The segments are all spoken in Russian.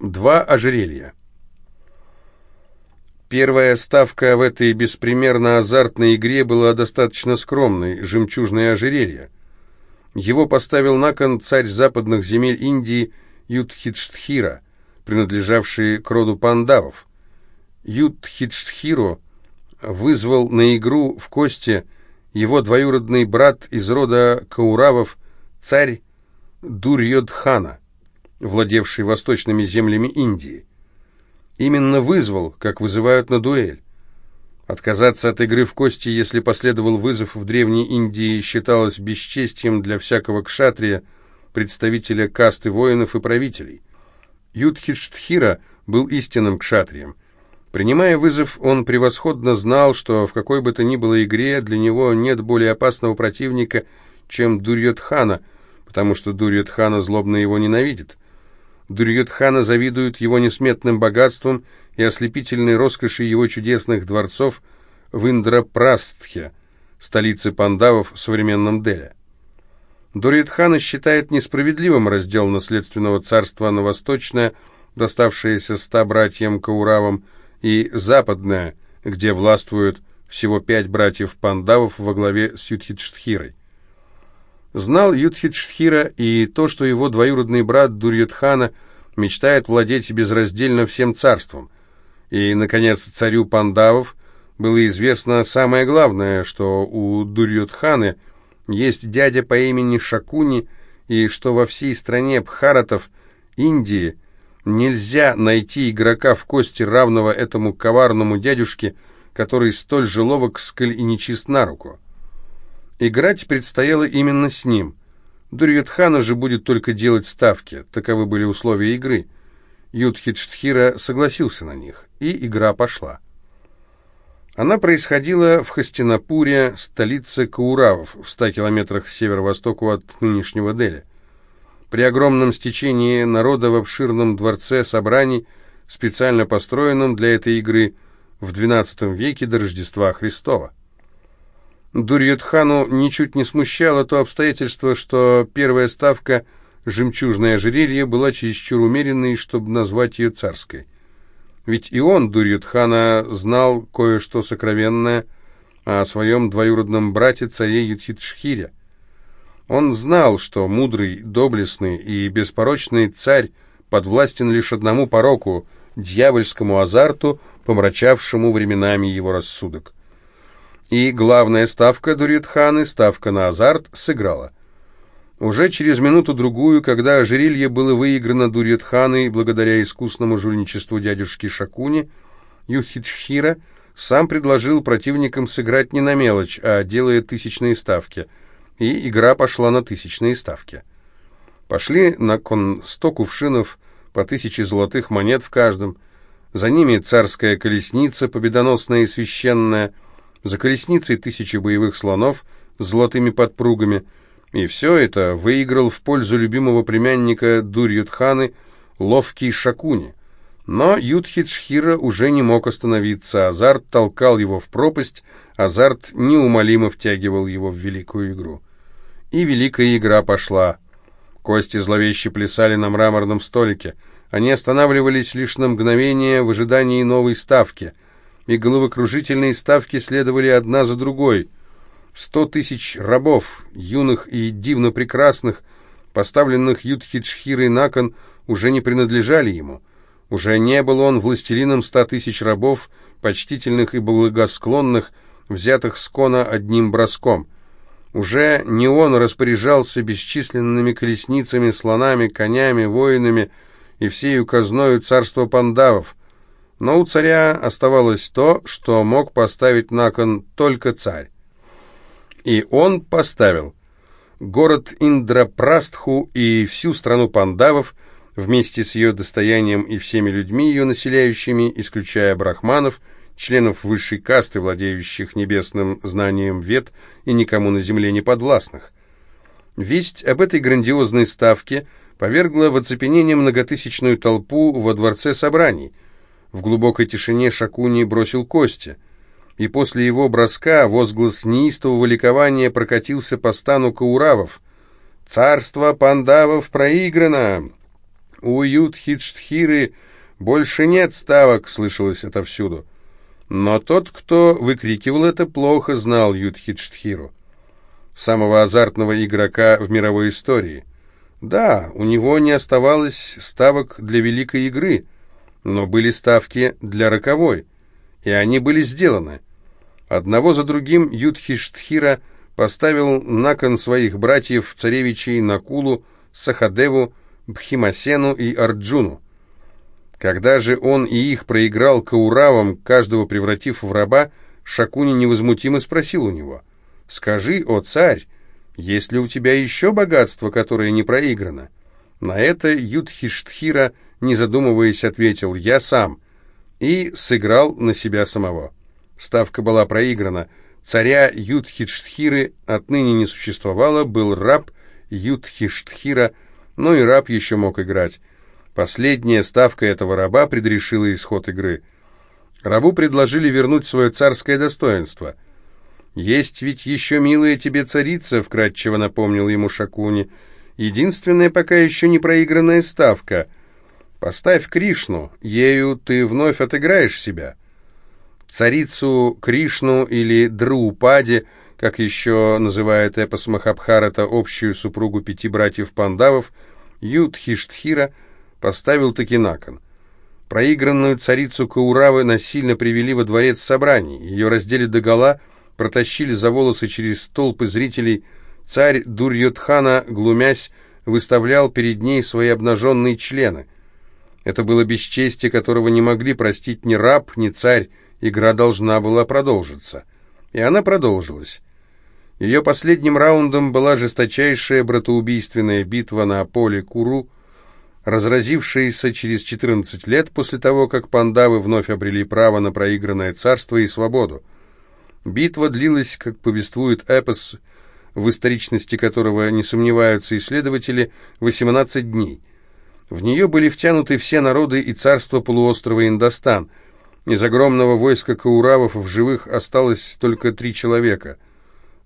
Два ожерелья. Первая ставка в этой беспримерно азартной игре была достаточно скромной – жемчужное ожерелье. Его поставил на кон царь западных земель Индии Юдхиджтхира, принадлежавший к роду пандавов. Юдхиджтхиру вызвал на игру в кости его двоюродный брат из рода Кауравов, царь Дурьодхана – владевший восточными землями Индии. Именно вызвал, как вызывают на дуэль. Отказаться от игры в кости, если последовал вызов в Древней Индии, считалось бесчестием для всякого кшатрия, представителя касты воинов и правителей. Юдхиштхира был истинным кшатрием. Принимая вызов, он превосходно знал, что в какой бы то ни было игре для него нет более опасного противника, чем Дурьотхана, потому что Дурьотхана злобно его ненавидит. Дурьютхана завидуют его несметным богатством и ослепительной роскоши его чудесных дворцов в Индрапрастхе, столице пандавов в современном Деле. Дурьютхана считает несправедливым раздел наследственного царства на восточное, доставшееся ста братьям Кауравам, и западное, где властвуют всего пять братьев пандавов во главе с Юдхидштхирой. Знал Юдхидштхира и то, что его двоюродный брат Дурьютхана мечтает владеть безраздельно всем царством. И, наконец, царю Пандавов было известно самое главное, что у Дурьютханы есть дядя по имени Шакуни, и что во всей стране Бхаратов, Индии, нельзя найти игрока в кости, равного этому коварному дядюшке, который столь же ловок, сколь и нечист на руку. Играть предстояло именно с ним. Дурьетхана же будет только делать ставки. Таковы были условия игры. Юдхиджтхира согласился на них, и игра пошла. Она происходила в Хастинапуре, столице Кауравов, в ста километрах северо-востоку от нынешнего Дели. При огромном стечении народа в обширном дворце собраний, специально построенном для этой игры в XII веке до Рождества Христова. Дурьетхану ничуть не смущало то обстоятельство, что первая ставка «Жемчужное ожерелье» была чересчур умеренной, чтобы назвать ее царской. Ведь и он, Дурьетхана, знал кое-что сокровенное о своем двоюродном брате царе Ютхитшхире. Он знал, что мудрый, доблестный и беспорочный царь подвластен лишь одному пороку – дьявольскому азарту, помрачавшему временами его рассудок. И главная ставка Дуритханы, ставка на азарт, сыграла. Уже через минуту-другую, когда ожерелье было выиграно Дурьетханой благодаря искусному жульничеству дядюшки Шакуни, Юхичхира сам предложил противникам сыграть не на мелочь, а делая тысячные ставки. И игра пошла на тысячные ставки. Пошли на кон сто кувшинов по тысяче золотых монет в каждом. За ними царская колесница, победоносная и священная – за колесницей тысячи боевых слонов с золотыми подпругами, и все это выиграл в пользу любимого племянника Дурьютханы ловкий Шакуни. Но Юдхиджхира уже не мог остановиться, азарт толкал его в пропасть, азарт неумолимо втягивал его в великую игру. И великая игра пошла. Кости зловеще плясали на мраморном столике. Они останавливались лишь на мгновение в ожидании новой ставки — и головокружительные ставки следовали одна за другой. Сто тысяч рабов, юных и дивно прекрасных, поставленных Юдхиджхирой на кон, уже не принадлежали ему. Уже не был он властелином ста тысяч рабов, почтительных и благосклонных, взятых с кона одним броском. Уже не он распоряжался бесчисленными колесницами, слонами, конями, воинами и всею казною царства пандавов. Но у царя оставалось то, что мог поставить на кон только царь. И он поставил город Индрапрастху и всю страну пандавов вместе с ее достоянием и всеми людьми ее населяющими, исключая брахманов, членов высшей касты, владеющих небесным знанием вет и никому на земле не подвластных. Весть об этой грандиозной ставке повергла в оцепенение многотысячную толпу во дворце собраний – в глубокой тишине Шакуни бросил кости, и после его броска возглас неистового ликования прокатился по стану Кауравов. «Царство пандавов проиграно! «У Юдхиштхиры больше нет ставок», — слышалось отовсюду. Но тот, кто выкрикивал это, плохо знал Юдхиштхиру, самого азартного игрока в мировой истории. Да, у него не оставалось ставок для великой игры, но были ставки для роковой, и они были сделаны. Одного за другим Юдхиштхира поставил на кон своих братьев царевичей Накулу, Сахадеву, Бхимасену и Арджуну. Когда же он и их проиграл Кауравам, каждого превратив в раба, Шакуни невозмутимо спросил у него, «Скажи, о царь, есть ли у тебя еще богатство, которое не проиграно?» На это Юдхиштхира, не задумываясь, ответил, «Я сам», и сыграл на себя самого. Ставка была проиграна. Царя Юдхиштхиры отныне не существовало, был раб Юдхиштхира, но и раб еще мог играть. Последняя ставка этого раба предрешила исход игры. Рабу предложили вернуть свое царское достоинство. «Есть ведь еще милая тебе царица», — вкратчиво напомнил ему Шакуни. «Единственная пока еще не проигранная ставка. Поставь Кришну, ею ты вновь отыграешь себя». Царицу Кришну или Друупади, как еще называет эпос Махабхарата общую супругу пяти братьев Пандавов, Юдхиштхира — поставил таки на кон. Проигранную царицу Кауравы насильно привели во дворец собраний, ее раздели догола, протащили за волосы через толпы зрителей. Царь Дурьотхана, глумясь, выставлял перед ней свои обнаженные члены. Это было бесчестие, которого не могли простить ни раб, ни царь, игра должна была продолжиться. И она продолжилась. Ее последним раундом была жесточайшая братоубийственная битва на поле Куру, разразившаяся через 14 лет после того, как пандавы вновь обрели право на проигранное царство и свободу. Битва длилась, как повествует эпос, в историчности которого не сомневаются исследователи, 18 дней. В нее были втянуты все народы и царства полуострова Индостан. Из огромного войска кауравов в живых осталось только три человека.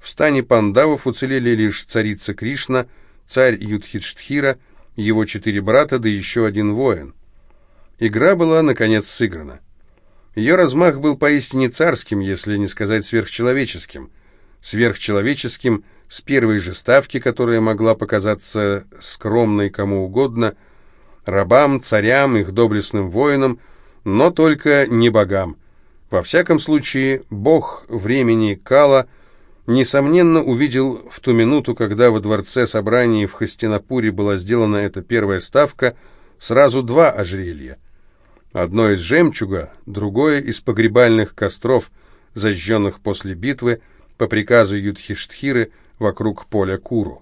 В стане пандавов уцелели лишь царица Кришна, царь Юдхиштхира – его четыре брата, да еще один воин. Игра была, наконец, сыграна. Ее размах был поистине царским, если не сказать сверхчеловеческим. Сверхчеловеческим с первой же ставки, которая могла показаться скромной кому угодно, рабам, царям, их доблестным воинам, но только не богам. Во всяком случае, бог времени Кала – несомненно, увидел в ту минуту, когда во дворце собраний в Хастинапуре была сделана эта первая ставка, сразу два ожерелья. Одно из жемчуга, другое из погребальных костров, зажженных после битвы по приказу Юдхиштхиры вокруг поля Куру.